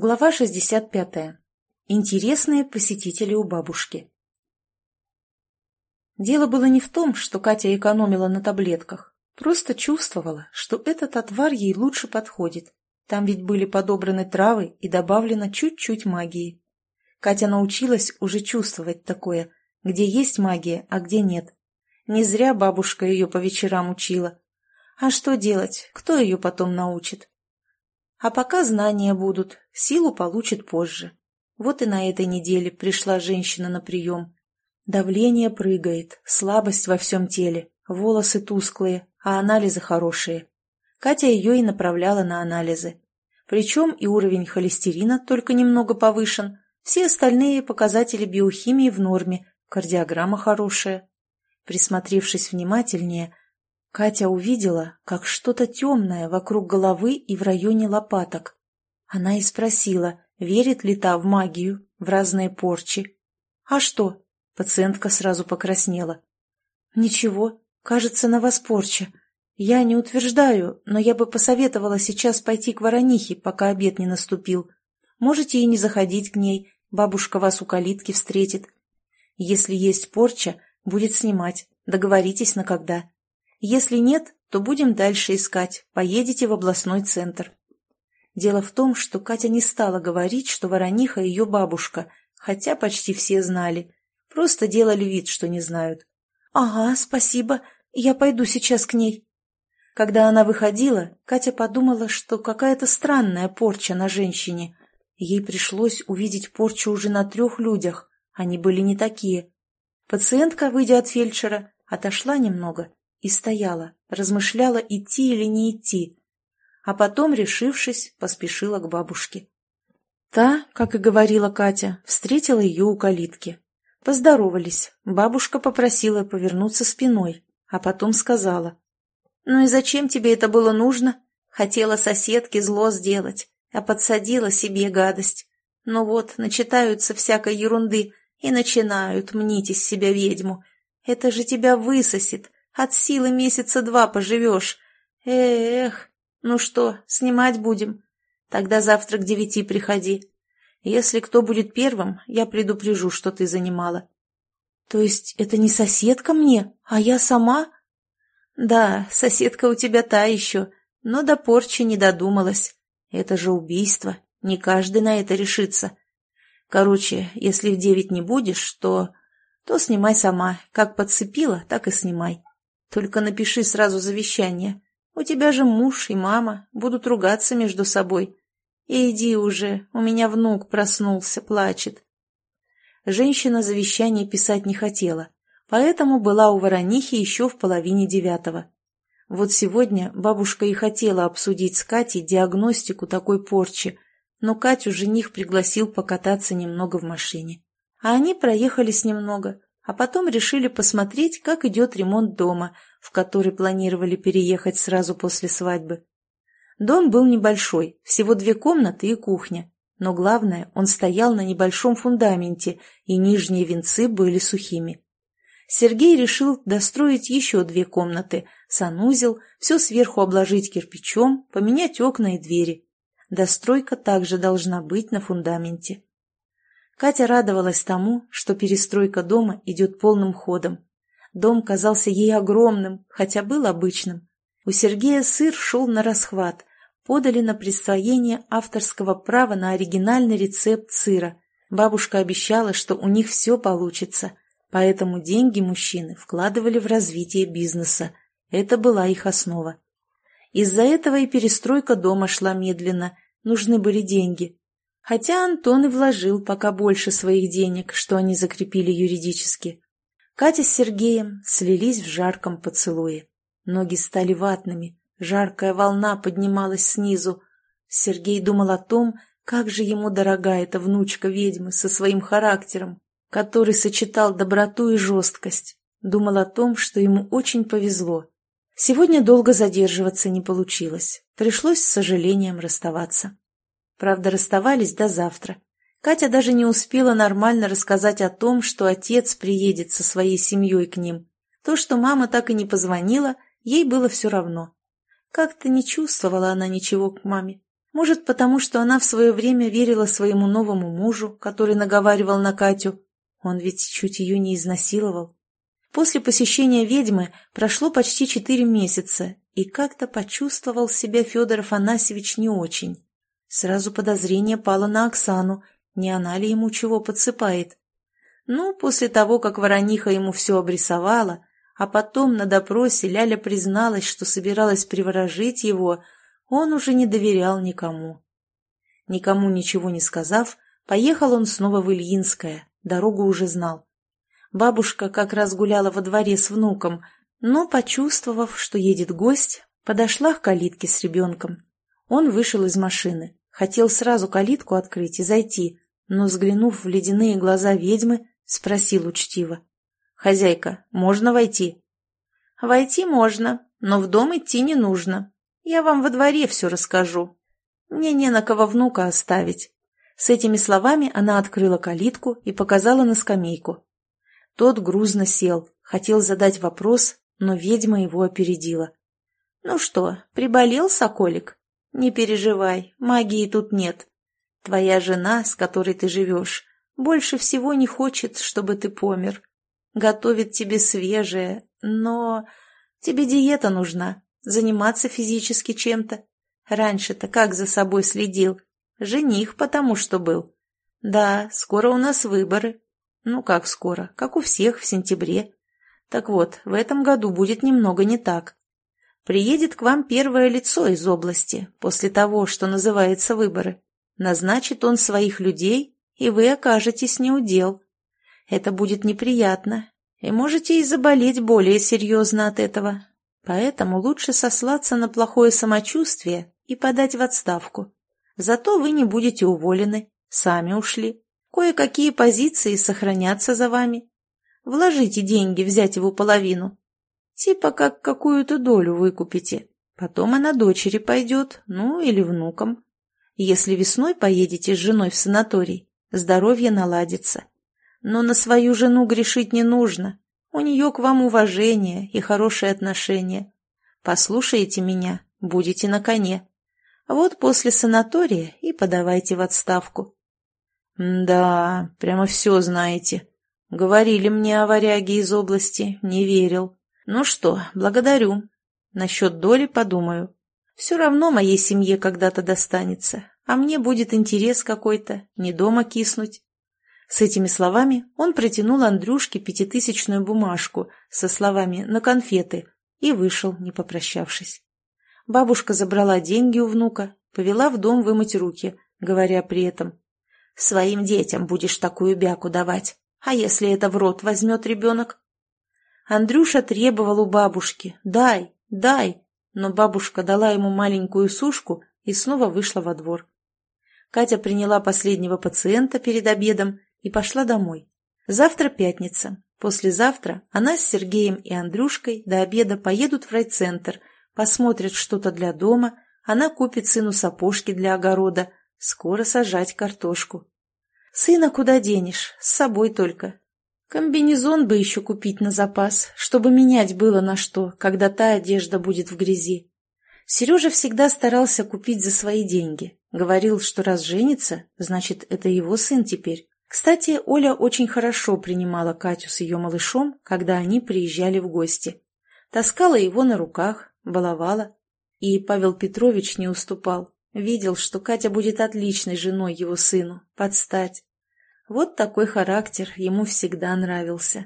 Глава 65. Интересные посетители у бабушки. Дело было не в том, что Катя экономила на таблетках. Просто чувствовала, что этот отвар ей лучше подходит. Там ведь были подобраны травы и добавлено чуть-чуть магии. Катя научилась уже чувствовать такое, где есть магия, а где нет. Не зря бабушка ее по вечерам учила. А что делать, кто ее потом научит? А пока знания будут, силу получит позже. Вот и на этой неделе пришла женщина на прием. Давление прыгает, слабость во всем теле, волосы тусклые, а анализы хорошие. Катя ее и направляла на анализы. Причем и уровень холестерина только немного повышен, все остальные показатели биохимии в норме, кардиограмма хорошая. Присмотревшись внимательнее, Катя увидела, как что-то темное вокруг головы и в районе лопаток. Она и спросила, верит ли та в магию, в разные порчи. «А что?» – пациентка сразу покраснела. «Ничего, кажется, на вас порча. Я не утверждаю, но я бы посоветовала сейчас пойти к Воронихе, пока обед не наступил. Можете и не заходить к ней, бабушка вас у калитки встретит. Если есть порча, будет снимать, договоритесь на когда». Если нет, то будем дальше искать, поедете в областной центр. Дело в том, что Катя не стала говорить, что Ворониха ее бабушка, хотя почти все знали. Просто делали вид, что не знают. «Ага, спасибо, я пойду сейчас к ней». Когда она выходила, Катя подумала, что какая-то странная порча на женщине. Ей пришлось увидеть порчу уже на трех людях, они были не такие. Пациентка, выйдя от фельдшера, отошла немного и стояла, размышляла, идти или не идти, а потом, решившись, поспешила к бабушке. Та, как и говорила Катя, встретила ее у калитки. Поздоровались, бабушка попросила повернуться спиной, а потом сказала. «Ну и зачем тебе это было нужно? Хотела соседке зло сделать, а подсадила себе гадость. Ну вот, начитаются всякой ерунды и начинают мнить из себя ведьму. Это же тебя высосет, от силы месяца два поживешь. Эх, ну что, снимать будем? Тогда завтра к девяти приходи. Если кто будет первым, я предупрежу, что ты занимала. То есть это не соседка мне, а я сама? Да, соседка у тебя та еще, но до порчи не додумалась. Это же убийство, не каждый на это решится. Короче, если в девять не будешь, то... то снимай сама. Как подцепила, так и снимай. Только напиши сразу завещание. У тебя же муж и мама будут ругаться между собой. И иди уже, у меня внук проснулся, плачет. Женщина завещание писать не хотела, поэтому была у Воронихи еще в половине девятого. Вот сегодня бабушка и хотела обсудить с Катей диагностику такой порчи, но Катю жених пригласил покататься немного в машине. А они проехались немного, а потом решили посмотреть, как идет ремонт дома, в который планировали переехать сразу после свадьбы. Дом был небольшой, всего две комнаты и кухня, но главное, он стоял на небольшом фундаменте, и нижние венцы были сухими. Сергей решил достроить еще две комнаты, санузел, все сверху обложить кирпичом, поменять окна и двери. Достройка также должна быть на фундаменте. Катя радовалась тому, что перестройка дома идет полным ходом. Дом казался ей огромным, хотя был обычным. У Сергея сыр шел на расхват. Подали на присвоение авторского права на оригинальный рецепт сыра. Бабушка обещала, что у них все получится, поэтому деньги мужчины вкладывали в развитие бизнеса. Это была их основа. Из-за этого и перестройка дома шла медленно, нужны были деньги. Хотя Антон и вложил пока больше своих денег, что они закрепили юридически. Катя с Сергеем слились в жарком поцелуе. Ноги стали ватными, жаркая волна поднималась снизу. Сергей думал о том, как же ему дорога эта внучка ведьмы со своим характером, который сочетал доброту и жесткость. Думал о том, что ему очень повезло. Сегодня долго задерживаться не получилось. Пришлось с сожалением расставаться. Правда, расставались до завтра. Катя даже не успела нормально рассказать о том, что отец приедет со своей семьей к ним. То, что мама так и не позвонила, ей было все равно. Как-то не чувствовала она ничего к маме. Может, потому что она в свое время верила своему новому мужу, который наговаривал на Катю. Он ведь чуть ее не изнасиловал. После посещения ведьмы прошло почти четыре месяца, и как-то почувствовал себя Федор Афанасьевич не очень. Сразу подозрение пало на Оксану, не она ли ему чего подсыпает. Ну, после того, как Ворониха ему все обрисовала, а потом на допросе Ляля призналась, что собиралась приворожить его, он уже не доверял никому. Никому ничего не сказав, поехал он снова в Ильинское, дорогу уже знал. Бабушка как раз гуляла во дворе с внуком, но, почувствовав, что едет гость, подошла к калитке с ребенком. Он вышел из машины, хотел сразу калитку открыть и зайти, но, взглянув в ледяные глаза ведьмы, спросил учтиво. «Хозяйка, можно войти?» «Войти можно, но в дом идти не нужно. Я вам во дворе все расскажу. Мне не на кого внука оставить». С этими словами она открыла калитку и показала на скамейку. Тот грузно сел, хотел задать вопрос, но ведьма его опередила. «Ну что, приболел, соколик? Не переживай, магии тут нет. Твоя жена, с которой ты живешь, больше всего не хочет, чтобы ты помер готовит тебе свежее, но тебе диета нужна, заниматься физически чем-то. Раньше-то как за собой следил? Жених потому что был. Да, скоро у нас выборы. Ну как скоро? Как у всех в сентябре. Так вот, в этом году будет немного не так. Приедет к вам первое лицо из области, после того, что называется выборы. Назначит он своих людей, и вы окажетесь неудел. Это будет неприятно, и можете и заболеть более серьезно от этого. Поэтому лучше сослаться на плохое самочувствие и подать в отставку. Зато вы не будете уволены, сами ушли. Кое-какие позиции сохранятся за вами. Вложите деньги, взять его половину. Типа как какую-то долю выкупите. Потом она дочери пойдет, ну или внукам. Если весной поедете с женой в санаторий, здоровье наладится. Но на свою жену грешить не нужно. У нее к вам уважение и хорошее отношение. Послушаете меня, будете на коне. Вот после санатория и подавайте в отставку. Да, прямо все знаете. Говорили мне о варяге из области, не верил. Ну что, благодарю. Насчет доли подумаю. Все равно моей семье когда-то достанется, а мне будет интерес какой-то, не дома киснуть. С этими словами он протянул Андрюшке пятитысячную бумажку со словами «на конфеты» и вышел, не попрощавшись. Бабушка забрала деньги у внука, повела в дом вымыть руки, говоря при этом «Своим детям будешь такую бяку давать, а если это в рот возьмет ребенок?» Андрюша требовал у бабушки «дай, дай», но бабушка дала ему маленькую сушку и снова вышла во двор. Катя приняла последнего пациента перед обедом и пошла домой. Завтра пятница. Послезавтра она с Сергеем и Андрюшкой до обеда поедут в райцентр, посмотрят что-то для дома, она купит сыну сапожки для огорода, скоро сажать картошку. Сына куда денешь, с собой только. Комбинезон бы еще купить на запас, чтобы менять было на что, когда та одежда будет в грязи. Сережа всегда старался купить за свои деньги. Говорил, что раз женится, значит, это его сын теперь. Кстати, Оля очень хорошо принимала Катю с ее малышом, когда они приезжали в гости. Таскала его на руках, баловала. И Павел Петрович не уступал. Видел, что Катя будет отличной женой его сыну, подстать. Вот такой характер ему всегда нравился.